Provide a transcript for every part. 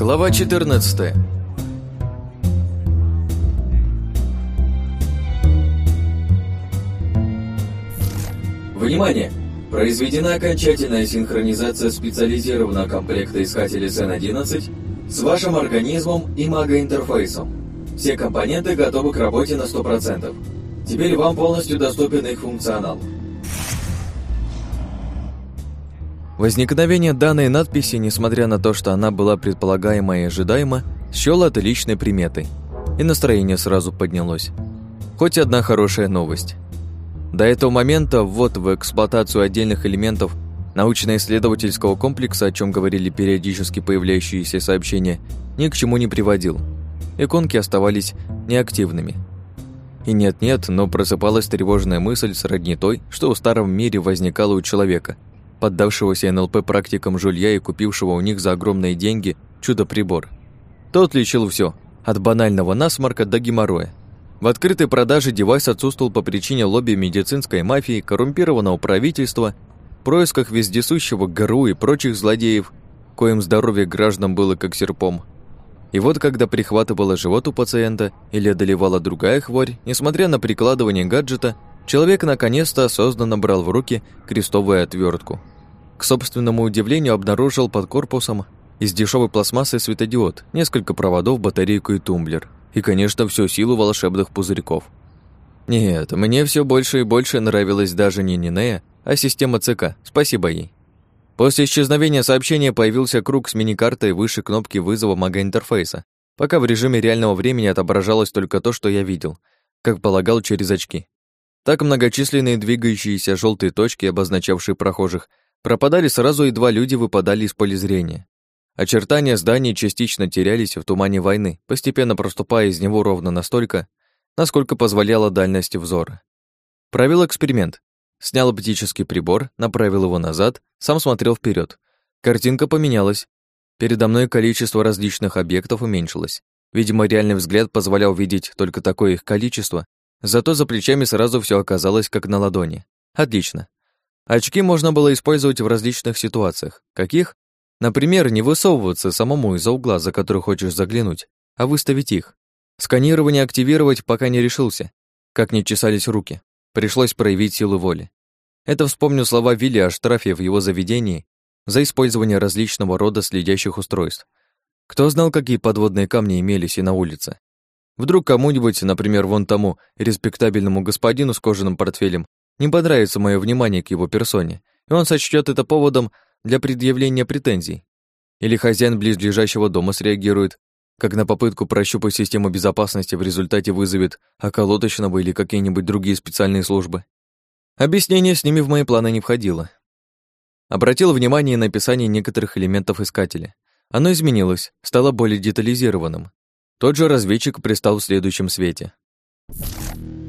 Глава 14 Внимание! Произведена окончательная синхронизация специализированного комплекта искателей СН-11 с вашим организмом и магоинтерфейсом. Все компоненты готовы к работе на 100%. Теперь вам полностью доступен их функционал. Возникновение данной надписи, несмотря на то, что она была предполагаема и ожидаема, счёл отличной приметой. И настроение сразу поднялось. Хоть одна хорошая новость. До этого момента ввод в эксплуатацию отдельных элементов научно-исследовательского комплекса, о чем говорили периодически появляющиеся сообщения, ни к чему не приводил. Иконки оставались неактивными. И нет-нет, но просыпалась тревожная мысль сродни той, что в старом мире возникала у человека – поддавшегося НЛП практикам жулья и купившего у них за огромные деньги чудо-прибор. Тот лечил все, от банального насморка до геморроя. В открытой продаже девайс отсутствовал по причине лобби медицинской мафии, коррумпированного правительства, происках вездесущего ГРУ и прочих злодеев, коим здоровье граждан было как серпом. И вот когда прихватывала живот у пациента или одолевала другая хворь, несмотря на прикладывание гаджета, человек наконец-то осознанно брал в руки крестовую отвертку. К собственному удивлению обнаружил под корпусом из дешевой пластмассы светодиод, несколько проводов, батарейку и тумблер. И, конечно, всю силу волшебных пузырьков. Нет, мне все больше и больше нравилась даже не Нинея, а система ЦК, спасибо ей. После исчезновения сообщения появился круг с мини-картой выше кнопки вызова мага-интерфейса, пока в режиме реального времени отображалось только то, что я видел, как полагал через очки. Так многочисленные двигающиеся желтые точки, обозначавшие прохожих, пропадали сразу, и два люди выпадали из поля зрения. Очертания зданий частично терялись в тумане войны, постепенно проступая из него ровно настолько, насколько позволяла дальность взора. Провел эксперимент. Снял оптический прибор, направил его назад, сам смотрел вперед. Картинка поменялась. Передо мной количество различных объектов уменьшилось. Видимо, реальный взгляд позволял видеть только такое их количество, зато за плечами сразу все оказалось как на ладони. Отлично. Очки можно было использовать в различных ситуациях. Каких? Например, не высовываться самому из-за угла, за который хочешь заглянуть, а выставить их. Сканирование активировать пока не решился. Как не чесались руки. Пришлось проявить силу воли. Это вспомню слова Вилли о штрафе в его заведении за использование различного рода следящих устройств. Кто знал, какие подводные камни имелись и на улице. Вдруг кому-нибудь, например, вон тому респектабельному господину с кожаным портфелем, не понравится мое внимание к его персоне, и он сочтет это поводом для предъявления претензий. Или хозяин близлежащего дома среагирует, как на попытку прощупать систему безопасности в результате вызовет околоточного или какие-нибудь другие специальные службы. Объяснение с ними в мои планы не входило. Обратил внимание на описание некоторых элементов искателя. Оно изменилось, стало более детализированным. Тот же разведчик пристал в следующем свете.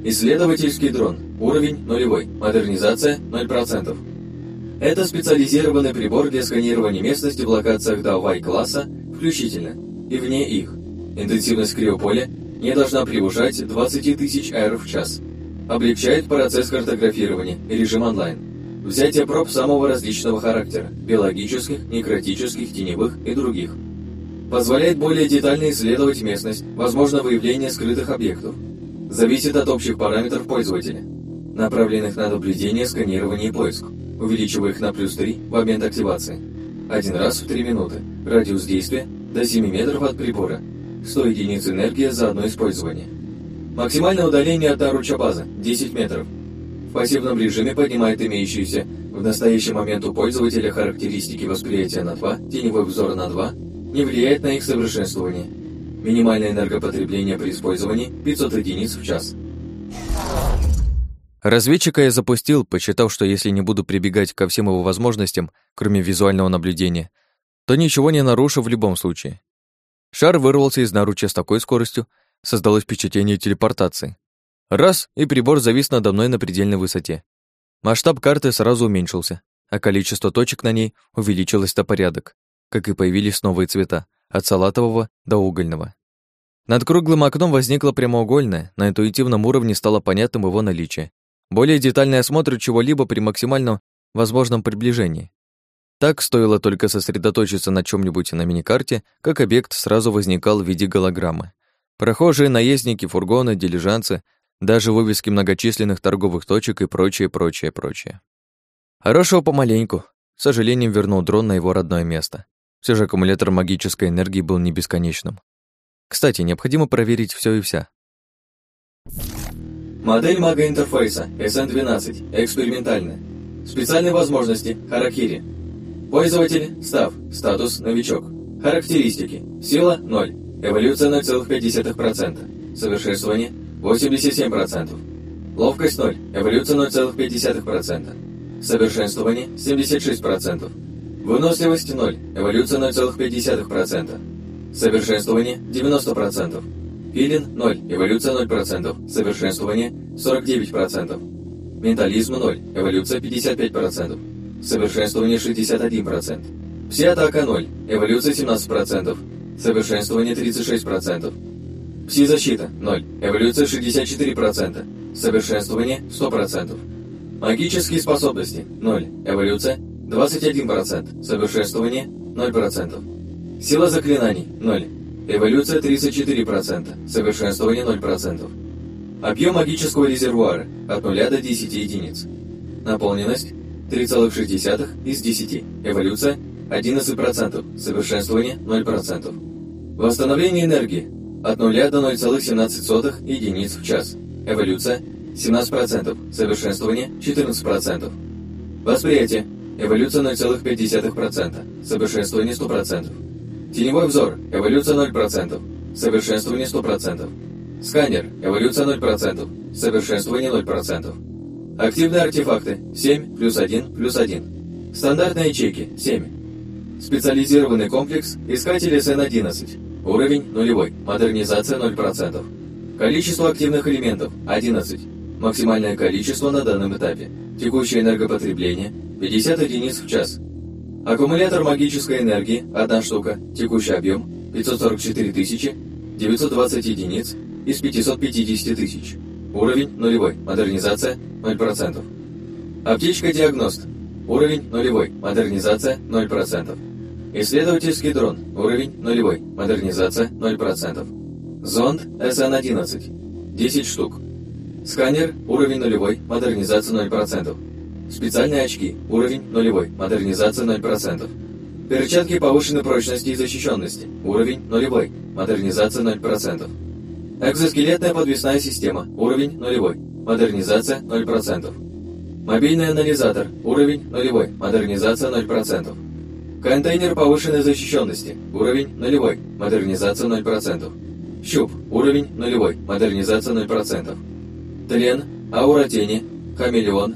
Исследовательский дрон. Уровень нулевой. Модернизация 0%. Это специализированный прибор для сканирования местности в локациях Дауай-класса включительно и вне их. Интенсивность криополя не должна превышать 20 тысяч АР в час. Облегчает процесс картографирования и режим онлайн. Взятие проб самого различного характера – биологических, некротических, теневых и других. Позволяет более детально исследовать местность, возможно выявление скрытых объектов – зависит от общих параметров пользователя, направленных на наблюдение, сканирование и поиск, увеличивая их на плюс 3 в момент активации. Один раз в 3 минуты. Радиус действия до 7 метров от прибора. 100 единиц энергии за одно использование. Максимальное удаление от наруча базы – 10 метров. В пассивном режиме поднимает имеющиеся в настоящий момент у пользователя характеристики восприятия на 2, теневой взор на 2, не влияет на их совершенствование – Минимальное энергопотребление при использовании 500 единиц в час. Разведчика я запустил, посчитав, что если не буду прибегать ко всем его возможностям, кроме визуального наблюдения, то ничего не нарушу в любом случае. Шар вырвался из наруча с такой скоростью, создалось впечатление телепортации. Раз, и прибор завис надо мной на предельной высоте. Масштаб карты сразу уменьшился, а количество точек на ней увеличилось на порядок, как и появились новые цвета, от салатового до угольного. Над круглым окном возникло прямоугольное, на интуитивном уровне стало понятным его наличие. Более детальный осмотр чего-либо при максимальном возможном приближении. Так стоило только сосредоточиться на чем нибудь на миникарте, как объект сразу возникал в виде голограммы. Прохожие, наездники, фургоны, дилижанцы, даже вывески многочисленных торговых точек и прочее, прочее, прочее. Хорошего помаленьку. С сожалением вернул дрон на его родное место. Все же аккумулятор магической энергии был не бесконечным. Кстати, необходимо проверить все и вся. Модель мага-интерфейса SN12, экспериментальная. Специальные возможности, харакири. Пользователь, став, статус, новичок. Характеристики, сила 0, эволюция 0,5%, совершенствование 87%, ловкость 0, эволюция 0,5%, совершенствование 76%, выносливость 0, эволюция 0,5%, совершенствование 90%, Филин 0, эволюция 0%, совершенствование 49%. Ментализм 0, эволюция 55%, совершенствование 61%. Пси-атака 0, эволюция 17%, совершенствование 36%. Пси-защита 0, эволюция 64%, совершенствование 100%. Магические способности 0, эволюция 21%, совершенствование 0%. Сила заклинаний 0, Эволюция 34%, совершенствование 0%. Объем магического резервуара от 0 до 10 единиц. Наполненность 3,6 из 10. Эволюция 11%, совершенствование 0%. Восстановление энергии от 0 до 0,17 единиц в час. Эволюция 17%, совершенствование 14%. Восприятие. Эволюция 0,5%, совершенствование 100%. Теневой взор, эволюция 0%, совершенствование 100%. Сканер, эволюция 0%, совершенствование 0%. Активные артефакты, 7 плюс 1 плюс 1. Стандартные ячейки, 7. Специализированный комплекс, искатель СН-11. Уровень нулевой, модернизация 0%. Количество активных элементов, 11. Максимальное количество на данном этапе. Текущее энергопотребление, 50 единиц в час. Аккумулятор магической энергии – одна штука, текущий объем – 544 тысячи, 920 единиц из 550 тысяч. Уровень – нулевой, модернизация – 0%. Аптечка-диагност. Уровень – нулевой, модернизация – 0%. Исследовательский дрон. Уровень – нулевой, модернизация – 0%. Зонд СН-11. 10 штук. Сканер. Уровень нулевой, модернизация 0%. Специальные очки. Уровень нулевой. Модернизация 0%. Перчатки повышенной прочности и защищенности. Уровень нулевой. Модернизация 0%. Экзоскелетная подвесная система. Уровень нулевой. Модернизация 0%. Мобильный анализатор. Уровень нулевой. Модернизация 0%. Контейнер повышенной защищенности. Уровень нулевой. Модернизация 0%. Щуп. Уровень нулевой. Модернизация 0%. Тлен. Аура тени. Хамелеон.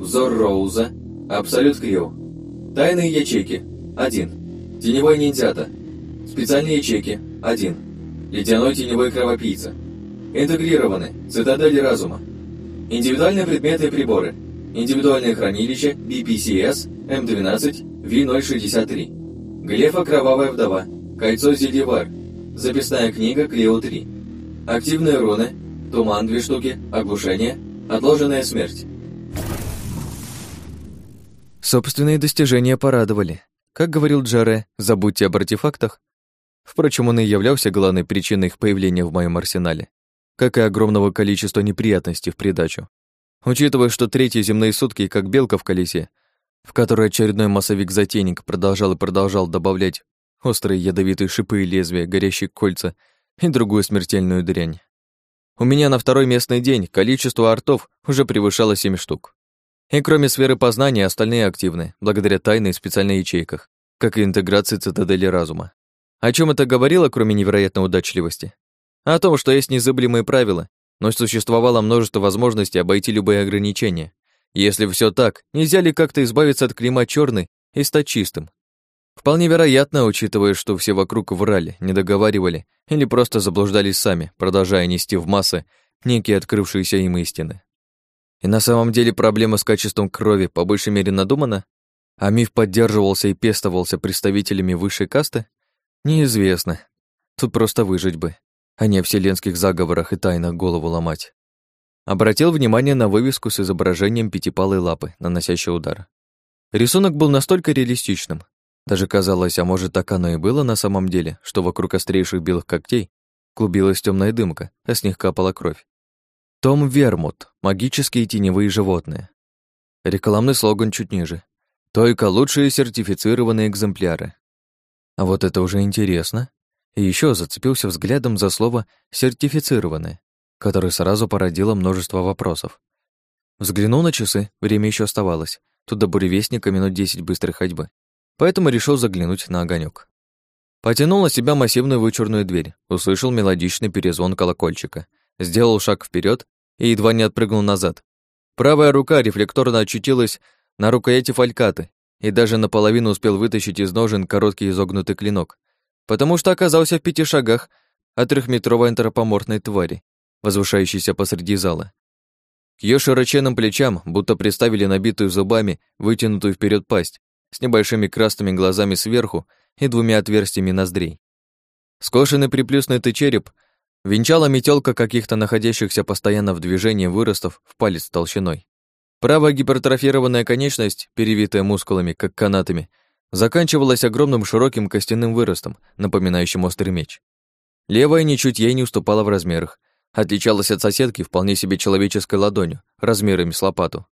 Взор Роуза. Абсолют Крю. Тайные ячейки. 1. Теневой ниндзята. Специальные ячейки. 1. Ледяной теневой кровопийца. Интегрированы. Цитадель разума. Индивидуальные предметы и приборы. Индивидуальное хранилище BPCS М12 V063. Глефа Кровавая Вдова. Кольцо Зельевар. Записная книга Клео-3. Активные руны. Туман 2 штуки. Оглушение. Отложенная смерть. Собственные достижения порадовали. Как говорил Джаре, забудьте об артефактах. Впрочем, он и являлся главной причиной их появления в моем арсенале, как и огромного количества неприятностей в придачу. Учитывая, что третьи земные сутки, как белка в колесе, в которой очередной массовик-затейник продолжал и продолжал добавлять острые ядовитые шипы и лезвия, горящие кольца и другую смертельную дрянь. У меня на второй местный день количество артов уже превышало семь штук. И кроме сферы познания, остальные активны, благодаря тайной специальной ячейках, как и интеграции цитадели разума. О чем это говорило, кроме невероятной удачливости? О том, что есть незыблемые правила, но существовало множество возможностей обойти любые ограничения. Если все так, нельзя ли как-то избавиться от клима черный и стать чистым? Вполне вероятно, учитывая, что все вокруг врали, не договаривали или просто заблуждались сами, продолжая нести в массы некие открывшиеся им истины. И на самом деле проблема с качеством крови по большей мере надумана, а миф поддерживался и пестовался представителями высшей касты, неизвестно. Тут просто выжить бы, а не о вселенских заговорах и тайнах голову ломать. Обратил внимание на вывеску с изображением пятипалой лапы, наносящей удар. Рисунок был настолько реалистичным. Даже казалось, а может так оно и было на самом деле, что вокруг острейших белых когтей клубилась темная дымка, а с них капала кровь. Том Вермут. Магические теневые животные. Рекламный слоган чуть ниже. Только лучшие сертифицированные экземпляры. А вот это уже интересно. И еще зацепился взглядом за слово «сертифицированное», которое сразу породило множество вопросов. Взглянул на часы, время еще оставалось. Тут до буревестника минут десять быстрой ходьбы. Поэтому решил заглянуть на огонек. Потянул на себя массивную вычурную дверь, услышал мелодичный перезвон колокольчика, сделал шаг вперед и едва не отпрыгнул назад. Правая рука рефлекторно очутилась на рукояти фалькаты и даже наполовину успел вытащить из ножен короткий изогнутый клинок, потому что оказался в пяти шагах от трехметровой антропоморфной твари, возвышающейся посреди зала. К ее широченным плечам будто приставили набитую зубами вытянутую вперед пасть с небольшими красными глазами сверху и двумя отверстиями ноздрей. Скошенный приплюснутый череп венчала метелка каких-то находящихся постоянно в движении выростов в палец толщиной. Правая гипертрофированная конечность, перевитая мускулами, как канатами, заканчивалась огромным широким костяным выростом, напоминающим острый меч. Левая ничуть ей не уступала в размерах, отличалась от соседки вполне себе человеческой ладонью, размерами с лопату.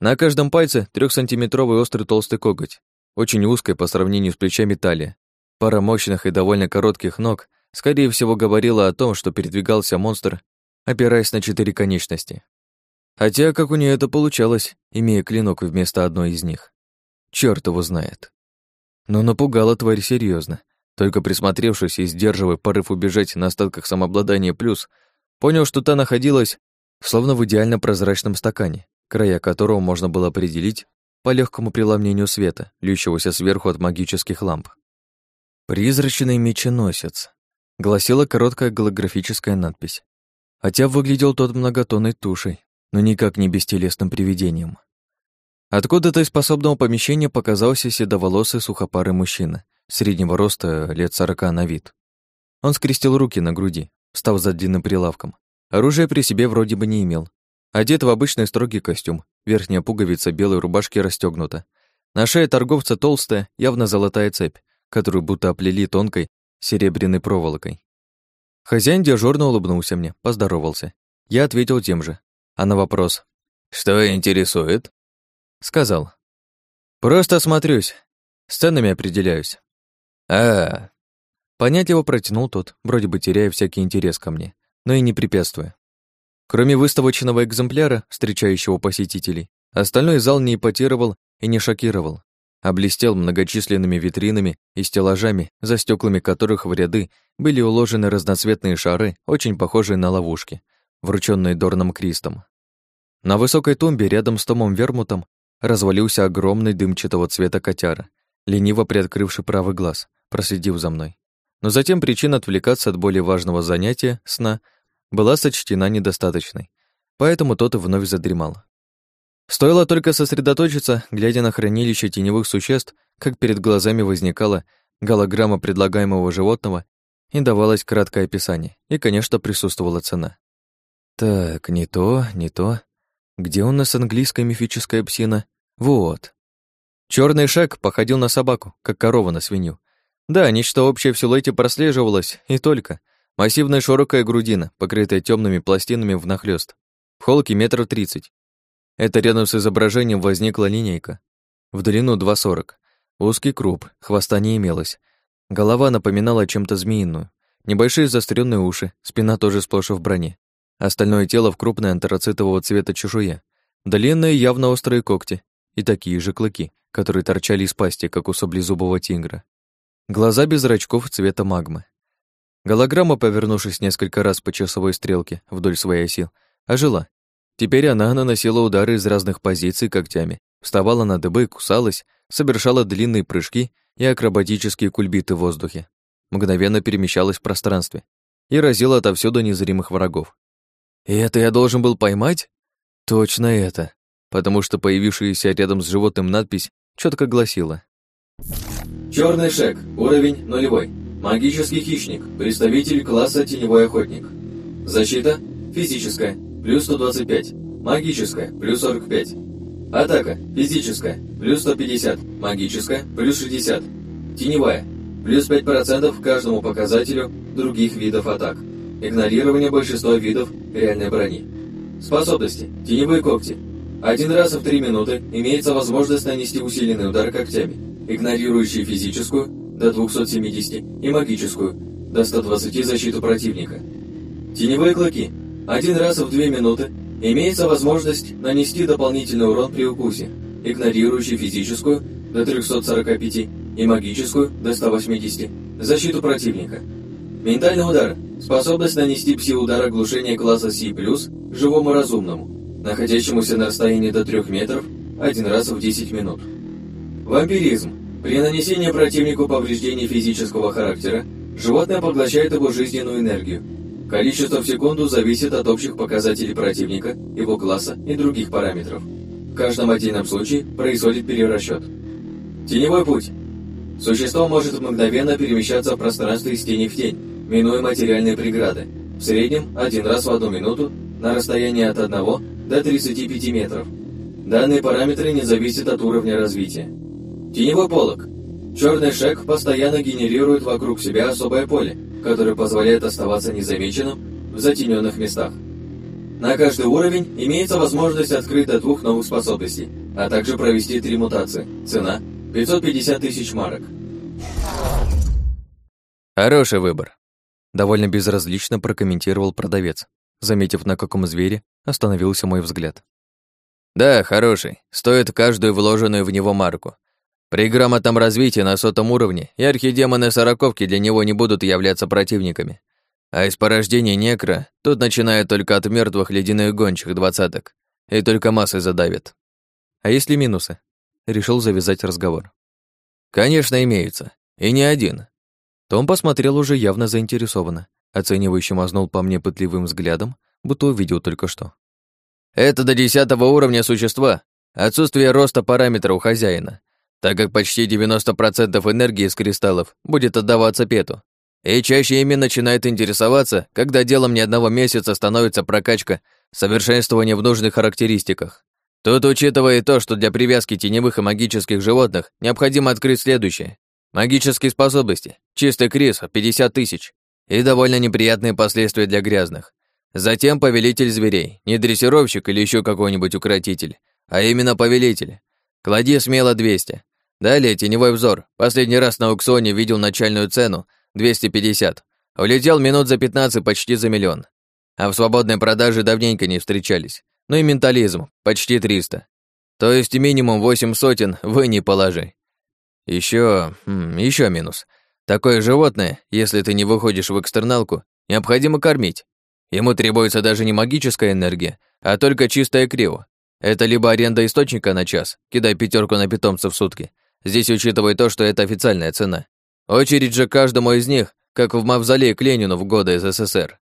На каждом пальце трехсантиметровый острый толстый коготь, очень узкая по сравнению с плечами талия. Пара мощных и довольно коротких ног, скорее всего, говорила о том, что передвигался монстр, опираясь на четыре конечности. Хотя, как у нее это получалось, имея клинок вместо одной из них. Черт его знает. Но напугала тварь серьезно. Только присмотревшись и сдерживая порыв убежать на остатках самообладания плюс, понял, что та находилась словно в идеально прозрачном стакане, края которого можно было определить по легкому преломнению света, льющегося сверху от магических ламп. «Призрачный меченосец», — гласила короткая голографическая надпись. Хотя выглядел тот многотонной тушей, но никак не бестелесным привидением. Откуда-то из способного помещения показался седоволосый сухопарый мужчина, среднего роста, лет сорока на вид. Он скрестил руки на груди, став за длинным прилавком. Оружия при себе вроде бы не имел. Одет в обычный строгий костюм, верхняя пуговица белой рубашки расстегнута. На шее торговца толстая, явно золотая цепь, которую будто оплели тонкой серебряной проволокой. Хозяин дежурно улыбнулся мне, поздоровался. Я ответил тем же. А на вопрос «Что интересует?» Сказал. «Просто смотрюсь, с ценами определяюсь». «А, Понятливо протянул тот, вроде бы теряя всякий интерес ко мне, но и не препятствуя. Кроме выставочного экземпляра, встречающего посетителей, остальной зал не ипотировал и не шокировал, а многочисленными витринами и стеллажами, за стеклами которых в ряды были уложены разноцветные шары, очень похожие на ловушки, врученные Дорном Кристом. На высокой тумбе рядом с Томом Вермутом развалился огромный дымчатого цвета котяра, лениво приоткрывший правый глаз, проследив за мной. Но затем причина отвлекаться от более важного занятия, сна, была сочтена недостаточной, поэтому тот и вновь задремал. Стоило только сосредоточиться, глядя на хранилище теневых существ, как перед глазами возникала голограмма предлагаемого животного и давалось краткое описание, и, конечно, присутствовала цена. Так, не то, не то. Где у нас английская мифическая псина? Вот. Черный шаг походил на собаку, как корова на свинью, да, нечто общее в силуэте прослеживалось, и только. Массивная широкая грудина, покрытая темными пластинами внахлёст. В холке метр тридцать. Это рядом с изображением возникла линейка. В длину 2,40. Узкий круп, хвоста не имелось. Голова напоминала чем-то змеиную. Небольшие заостренные уши, спина тоже сплошь в броне. Остальное тело в крупной антрацитового цвета чешуе. Длинные, явно острые когти и такие же клыки, которые торчали из пасти, как у саблезубого тигра. Глаза без зрачков цвета магмы. Голограмма, повернувшись несколько раз по часовой стрелке вдоль своей оси, ожила. Теперь она наносила удары из разных позиций когтями, вставала на дыбы, кусалась, совершала длинные прыжки и акробатические кульбиты в воздухе. Мгновенно перемещалась в пространстве и разила отовсюду незримых врагов. И это я должен был поймать? Точно это, потому что появившаяся рядом с животным надпись четко гласила Черный шек, уровень нулевой. Магический хищник, представитель класса теневой охотник. Защита физическая, плюс 125. Магическая, плюс 45. Атака. Физическая. Плюс 150. Магическая. Плюс 60. Теневая. Плюс 5% каждому показателю других видов атак. Игнорирование большинства видов реальной брони. Способности. Теневые когти. Один раз в 3 минуты имеется возможность нанести усиленный удар когтями, игнорирующий физическую до 270 и магическую до 120 защиту противника. Теневые клыки. Один раз в 2 минуты имеется возможность нанести дополнительный урон при укусе, игнорирующий физическую до 345 и магическую до 180 защиту противника. Ментальный удар. Способность нанести пси-удар оглушения класса C+, живому разумному, находящемуся на расстоянии до 3 метров, один раз в 10 минут. Вампиризм. При нанесении противнику повреждений физического характера, животное поглощает его жизненную энергию. Количество в секунду зависит от общих показателей противника, его класса и других параметров. В каждом отдельном случае происходит перерасчет. Теневой путь. Существо может мгновенно перемещаться в пространстве из тени в тень, минуя материальные преграды, в среднем один раз в одну минуту на расстоянии от 1 до 35 метров. Данные параметры не зависят от уровня развития. Теневой полог. Черный шек постоянно генерирует вокруг себя особое поле, которое позволяет оставаться незамеченным в затененных местах. На каждый уровень имеется возможность открыть до двух новых способностей, а также провести три мутации. Цена – 550 тысяч марок. Хороший выбор. Довольно безразлично прокомментировал продавец, заметив, на каком звере остановился мой взгляд. Да, хороший. Стоит каждую вложенную в него марку. При грамотном развитии на сотом уровне и архидемоны сороковки для него не будут являться противниками. А из порождения некро тут начинает только от мертвых ледяных гончих двадцаток. И только массы задавят. А есть ли минусы? Решил завязать разговор. Конечно, имеются. И не один. Том посмотрел уже явно заинтересованно, оценивающе мазнул по мне пытливым взглядом, будто увидел только что. Это до десятого уровня существа, отсутствие роста параметра у хозяина, так как почти 90% энергии из кристаллов будет отдаваться Пету. И чаще ими начинает интересоваться, когда делом не одного месяца становится прокачка совершенствования в нужных характеристиках. Тут учитывая то, что для привязки теневых и магических животных необходимо открыть следующее. Магические способности, чистый криз 50 тысяч и довольно неприятные последствия для грязных. Затем повелитель зверей, не дрессировщик или еще какой-нибудь укротитель, а именно повелитель. Клади смело 200. Далее теневой взор. Последний раз на аукционе видел начальную цену 250. Улетел минут за 15 почти за миллион. А в свободной продаже давненько не встречались. Ну и ментализм, почти 300. То есть минимум 8 сотен вы не положи. Еще, еще минус. Такое животное, если ты не выходишь в экстерналку, необходимо кормить. Ему требуется даже не магическая энергия, а только чистая криво. Это либо аренда источника на час, кидай пятерку на питомца в сутки. Здесь учитывая то, что это официальная цена. Очередь же каждому из них, как в мавзолее к Ленину в годы СССР.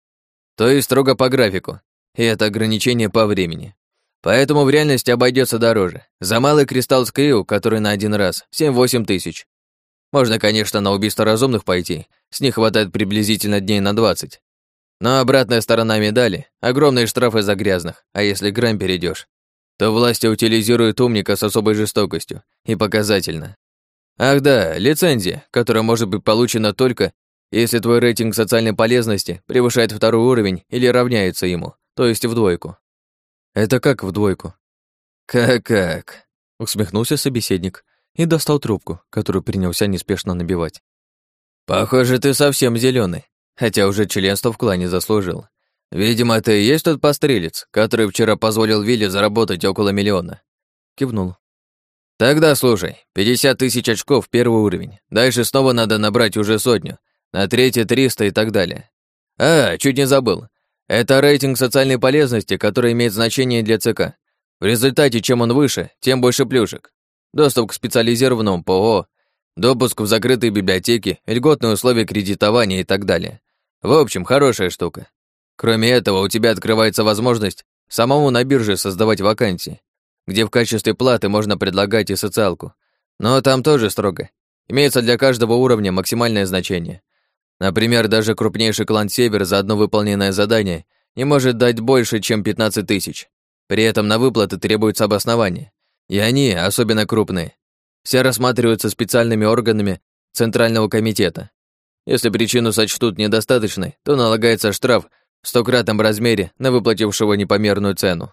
То есть строго по графику. И это ограничение по времени. Поэтому в реальности обойдется дороже. За малый кристалл с Крио, который на один раз, 7-8 тысяч. Можно, конечно, на убийство разумных пойти. С них хватает приблизительно дней на 20. Но обратная сторона медали – огромные штрафы за грязных, а если грамм перейдешь, то власти утилизируют умника с особой жестокостью и показательно. Ах да, лицензия, которая может быть получена только, если твой рейтинг социальной полезности превышает второй уровень или равняется ему, то есть в двойку. Это как в двойку? Как-как? Усмехнулся собеседник и достал трубку, которую принялся неспешно набивать. Похоже, ты совсем зеленый хотя уже членство в клане заслужил. Видимо, это и есть тот пострелец, который вчера позволил Вилле заработать около миллиона. Кивнул. Тогда слушай, 50 тысяч очков первый уровень. Дальше снова надо набрать уже сотню. На третье 300 и так далее. А, чуть не забыл. Это рейтинг социальной полезности, который имеет значение для ЦК. В результате, чем он выше, тем больше плюшек. Доступ к специализированному ПО, допуск в закрытые библиотеки, льготные условия кредитования и так далее. В общем, хорошая штука. Кроме этого, у тебя открывается возможность самому на бирже создавать вакансии, где в качестве платы можно предлагать и социалку. Но там тоже строго. Имеется для каждого уровня максимальное значение. Например, даже крупнейший клан Север за одно выполненное задание не может дать больше, чем 15 тысяч. При этом на выплаты требуется обоснование. И они, особенно крупные, все рассматриваются специальными органами Центрального комитета. Если причину сочтут недостаточной, то налагается штраф в стократном размере на выплатившего непомерную цену.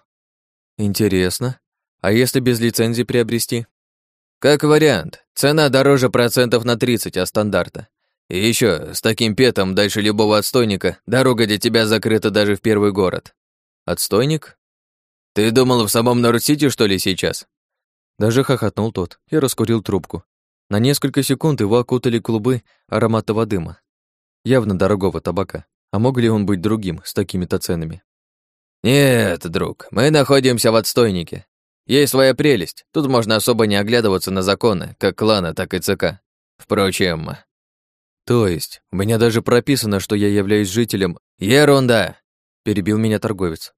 Интересно. А если без лицензии приобрести? Как вариант, цена дороже процентов на 30 от стандарта. И еще с таким петом дальше любого отстойника дорога для тебя закрыта даже в первый город. Отстойник? Ты думал в самом Норд-Сити, что ли, сейчас? Даже хохотнул тот и раскурил трубку. На несколько секунд его окутали клубы ароматного дыма. Явно дорогого табака. А мог ли он быть другим с такими-то ценами? «Нет, друг, мы находимся в отстойнике. Есть своя прелесть. Тут можно особо не оглядываться на законы, как клана, так и ЦК. Впрочем... То есть, у меня даже прописано, что я являюсь жителем... Ерунда! Перебил меня торговец.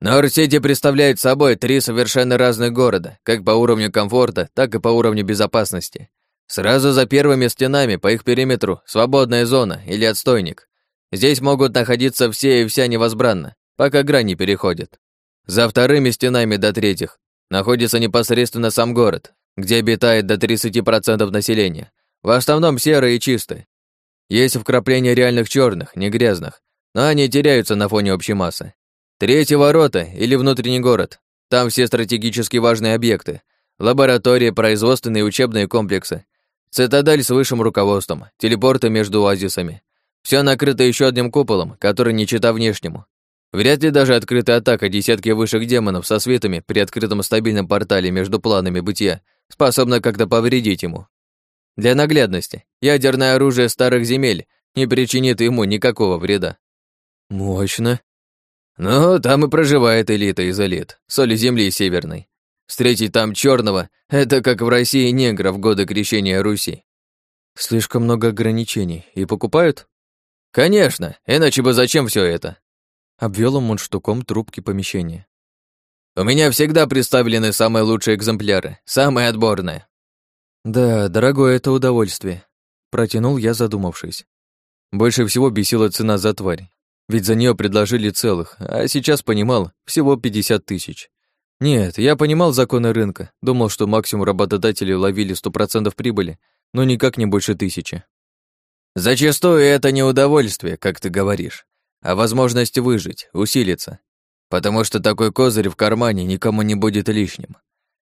Норд-Сити представляет собой три совершенно разных города, как по уровню комфорта, так и по уровню безопасности. Сразу за первыми стенами по их периметру свободная зона или отстойник. Здесь могут находиться все и вся невозбранно, пока грани переходят. За вторыми стенами до третьих находится непосредственно сам город, где обитает до 30% населения. В основном серые и чистые. Есть вкрапления реальных черных, не грязных, но они теряются на фоне общей массы. Третьи ворота или внутренний город. Там все стратегически важные объекты. Лаборатории, производственные и учебные комплексы. Цитадель с высшим руководством, телепорты между оазисами. Все накрыто еще одним куполом, который не чита внешнему. Вряд ли даже открытая атака десятки высших демонов со светами при открытом стабильном портале между планами бытия способна как-то повредить ему. Для наглядности, ядерное оружие старых земель не причинит ему никакого вреда. Мощно. Ну, там и проживает элита из элит, соли земли северной. Встретить там черного — это как в России негров в годы крещения Руси. Слишком много ограничений. И покупают? Конечно, иначе бы зачем все это? Обвел он мундштуком трубки помещения. У меня всегда представлены самые лучшие экземпляры, самые отборные. Да, дорогое это удовольствие. Протянул я, задумавшись. Больше всего бесила цена за тварь. Ведь за нее предложили целых, а сейчас понимал, всего 50 тысяч. Нет, я понимал законы рынка, думал, что максимум работодатели ловили 100% прибыли, но никак не больше тысячи. Зачастую это не удовольствие, как ты говоришь, а возможность выжить, усилиться. Потому что такой козырь в кармане никому не будет лишним.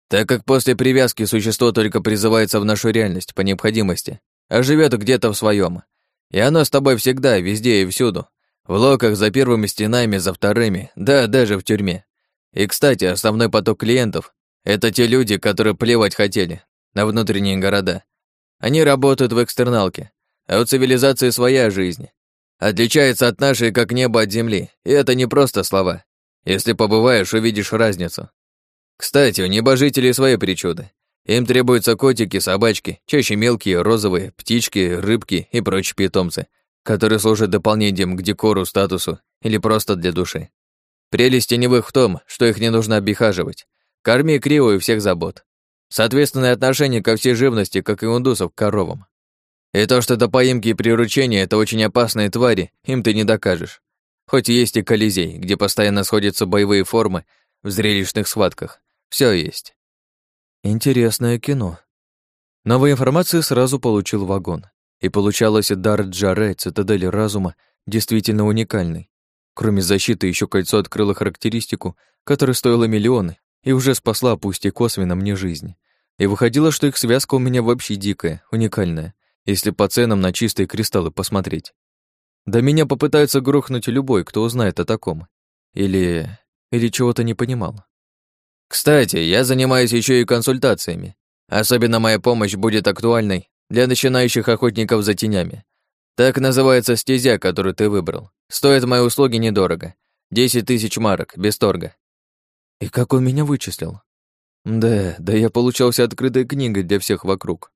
Так как после привязки существо только призывается в нашу реальность по необходимости, а живет где-то в своем. И оно с тобой всегда, везде и всюду. В локах, за первыми стенами, за вторыми, да, даже в тюрьме. И, кстати, основной поток клиентов — это те люди, которые плевать хотели на внутренние города. Они работают в экстерналке, а у цивилизации своя жизнь. Отличается от нашей, как небо от земли, и это не просто слова. Если побываешь, увидишь разницу. Кстати, у небожителей свои причуды. Им требуются котики, собачки, чаще мелкие, розовые, птички, рыбки и прочие питомцы, которые служат дополнением к декору, статусу или просто для души. Прелесть теневых в том, что их не нужно обихаживать. Корми криво и всех забот. Соответственное отношение ко всей живности, как и ундусов к коровам. И то, что до поимки и приручения это очень опасные твари, им ты не докажешь. Хоть есть и Колизей, где постоянно сходятся боевые формы в зрелищных схватках. Все есть. Интересное кино. Новой информации сразу получил вагон. И получалось, дар Джаре, цитадель разума, действительно уникальный. Кроме защиты, еще кольцо открыло характеристику, которая стоила миллионы и уже спасла, пусть и косвенно, мне жизнь. И выходило, что их связка у меня вообще дикая, уникальная если по ценам на чистые кристаллы посмотреть. Да меня попытается грохнуть любой, кто узнает о таком. Или... или чего-то не понимал. Кстати, я занимаюсь еще и консультациями. Особенно моя помощь будет актуальной для начинающих охотников за тенями. Так называется стезя, которую ты выбрал. Стоит мои услуги недорого. Десять тысяч марок, без торга. И как он меня вычислил? Да, да я получался открытой книгой для всех вокруг.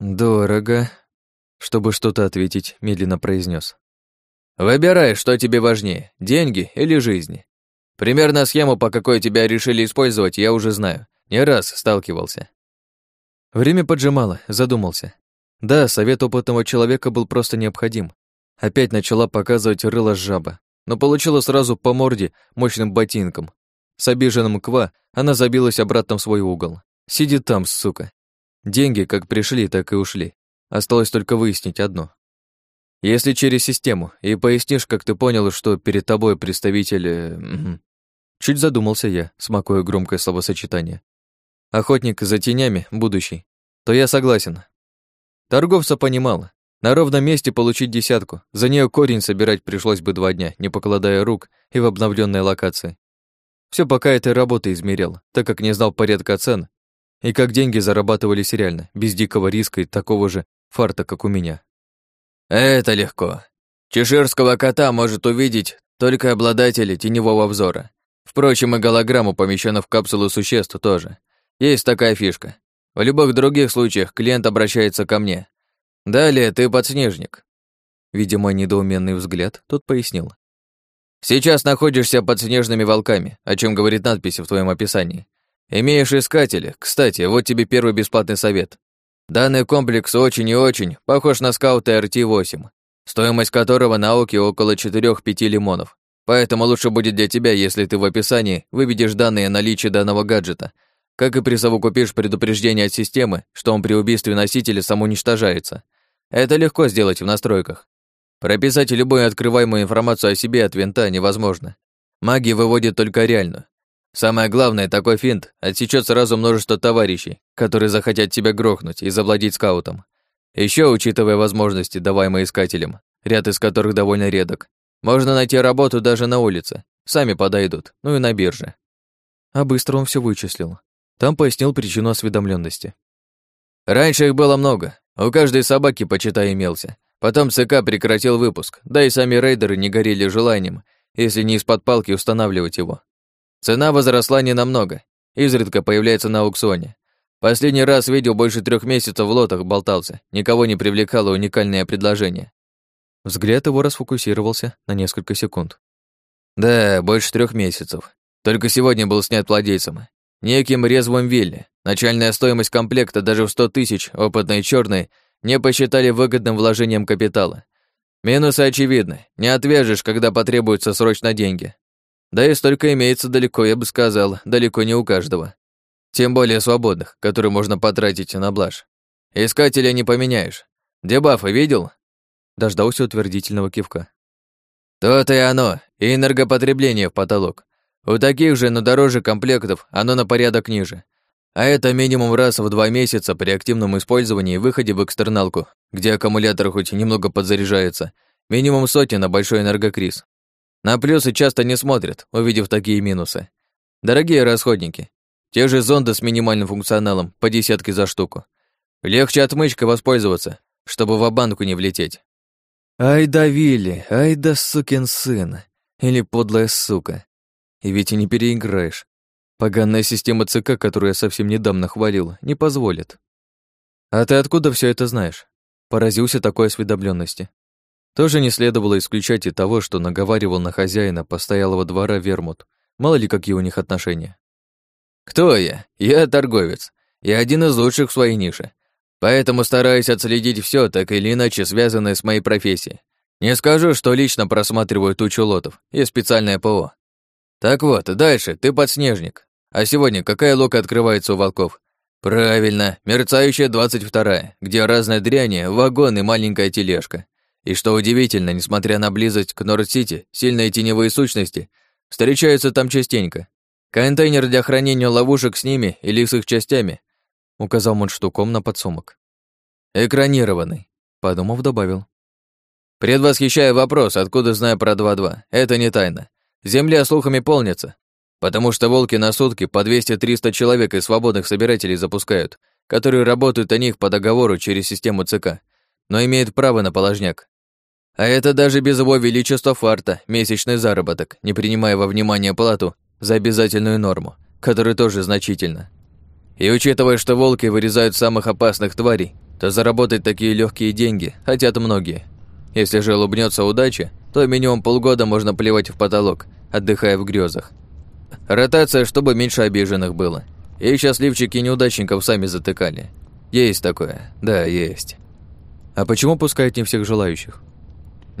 «Дорого», — чтобы что-то ответить, медленно произнес. «Выбирай, что тебе важнее, деньги или жизнь. Примерно схему, по какой тебя решили использовать, я уже знаю. Не раз сталкивался». Время поджимало, задумался. Да, совет опытного человека был просто необходим. Опять начала показывать рыло жаба, но получила сразу по морде мощным ботинком. С обиженным Ква она забилась обратно в свой угол. Сидит там, сука. Деньги как пришли, так и ушли. Осталось только выяснить одно. Если через систему, и пояснишь, как ты понял, что перед тобой представитель... Э, Чуть задумался я, смакуя громкое словосочетание. Охотник за тенями, будущий. То я согласен. Торговца понимала. На ровном месте получить десятку. За нее корень собирать пришлось бы два дня, не покладая рук и в обновленной локации. Все пока этой работой измерял, так как не знал порядка цен и как деньги зарабатывались реально, без дикого риска и такого же фарта, как у меня. Это легко. Чеширского кота может увидеть только обладатели теневого взора. Впрочем, и голограмму, помещенную в капсулу существ, тоже. Есть такая фишка. В любых других случаях клиент обращается ко мне. Далее ты подснежник. Видимо, недоуменный взгляд, тот пояснил. Сейчас находишься под снежными волками, о чем говорит надпись в твоем описании. Имеешь искателя. Кстати, вот тебе первый бесплатный совет. Данный комплекс очень и очень похож на скаута RT-8, стоимость которого на оке около 4-5 лимонов. Поэтому лучше будет для тебя, если ты в описании выведешь данные о наличии данного гаджета, как и присовокупишь предупреждение от системы, что он при убийстве носителя самоуничтожается. Это легко сделать в настройках. Прописать любую открываемую информацию о себе от винта невозможно. Магия выводит только реальную. Самое главное, такой финт отсечет сразу множество товарищей, которые захотят тебя грохнуть и завладеть скаутом. Еще, учитывая возможности, даваемые искателям, ряд из которых довольно редок, можно найти работу даже на улице. Сами подойдут, ну и на бирже. А быстро он все вычислил. Там пояснил причину осведомленности. Раньше их было много. У каждой собаки, почитай, имелся. Потом ЦК прекратил выпуск, да и сами рейдеры не горели желанием, если не из-под палки устанавливать его. Цена возросла не намного, изредка появляется на аукционе. Последний раз видел больше трех месяцев в лотах болтался, никого не привлекало уникальное предложение. Взгляд его расфокусировался на несколько секунд. Да, больше трех месяцев. Только сегодня был снят владельцем. Неким резвым Вилли. Начальная стоимость комплекта даже в сто тысяч, опытной черной, не посчитали выгодным вложением капитала. Минусы очевидны. Не отвяжешь, когда потребуются срочно деньги. Да и столько имеется далеко, я бы сказал, далеко не у каждого. Тем более свободных, которые можно потратить на блажь. Искателя не поменяешь. Дебафы видел? Дождался утвердительного кивка. То-то и оно, и энергопотребление в потолок. У таких же, но дороже комплектов, оно на порядок ниже. А это минимум раз в два месяца при активном использовании и выходе в экстерналку, где аккумулятор хоть немного подзаряжается, минимум сотни на большой энергокриз. На плюсы часто не смотрят, увидев такие минусы. Дорогие расходники. Те же зонды с минимальным функционалом, по десятке за штуку. Легче отмычкой воспользоваться, чтобы в банку не влететь. Ай да Вилли, ай да сукин сын. Или подлая сука. И ведь и не переиграешь. Поганая система ЦК, которую я совсем недавно хвалил, не позволит. А ты откуда все это знаешь? Поразился такой осведомленности. Тоже не следовало исключать и того, что наговаривал на хозяина постоялого двора Вермут. Мало ли какие у них отношения. «Кто я? Я торговец. Я один из лучших в своей нише. Поэтому стараюсь отследить все, так или иначе связанное с моей профессией. Не скажу, что лично просматриваю тучу лотов и специальное ПО. Так вот, дальше, ты подснежник. А сегодня какая лока открывается у волков? Правильно, мерцающая 22-я, где разная дрянь, вагон и маленькая тележка. И что удивительно, несмотря на близость к Норд-Сити, сильные теневые сущности встречаются там частенько. Контейнер для хранения ловушек с ними или с их частями, указал мундштуком на подсумок. Экранированный, подумав, добавил. Предвосхищая вопрос, откуда знаю про 2-2, это не тайна. Земля слухами полнится, Потому что волки на сутки по 200-300 человек из свободных собирателей запускают, которые работают о них по договору через систему ЦК, но имеют право на положняк. А это даже без его величества фарта, месячный заработок, не принимая во внимание плату за обязательную норму, которая тоже значительна. И учитывая, что волки вырезают самых опасных тварей, то заработать такие легкие деньги хотят многие. Если же улыбнется удача, то минимум полгода можно плевать в потолок, отдыхая в грезах. Ротация, чтобы меньше обиженных было. И счастливчики неудачников сами затыкали. Есть такое, да, есть. А почему пускают не всех желающих?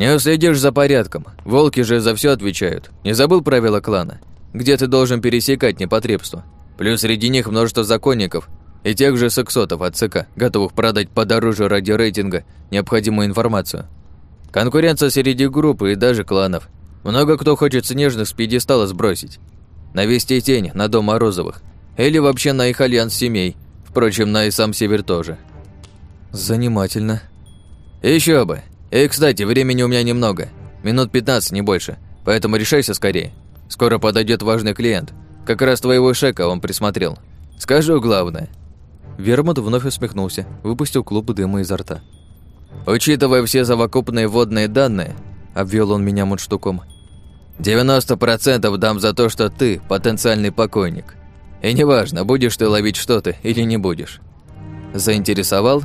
Не уследишь за порядком. Волки же за все отвечают. Не забыл правила клана? где ты должен пересекать непотребство. Плюс среди них множество законников и тех же сексотов от ЦК, готовых продать подороже ради рейтинга необходимую информацию. Конкуренция среди группы и даже кланов. Много кто хочет снежных с пьедестала сбросить. Навести тень на дом Морозовых. Или вообще на их альянс семей. Впрочем, на и сам Север тоже. Занимательно. Еще бы. И, кстати, времени у меня немного. Минут 15, не больше. Поэтому решайся скорее. Скоро подойдет важный клиент. Как раз твоего шека он присмотрел. Скажу главное. Вермут вновь усмехнулся, выпустил клуб дыма изо рта. Учитывая все совокупные водные данные, обвел он меня мундштуком, 90% дам за то, что ты потенциальный покойник. И неважно, будешь ты ловить что-то или не будешь. Заинтересовал?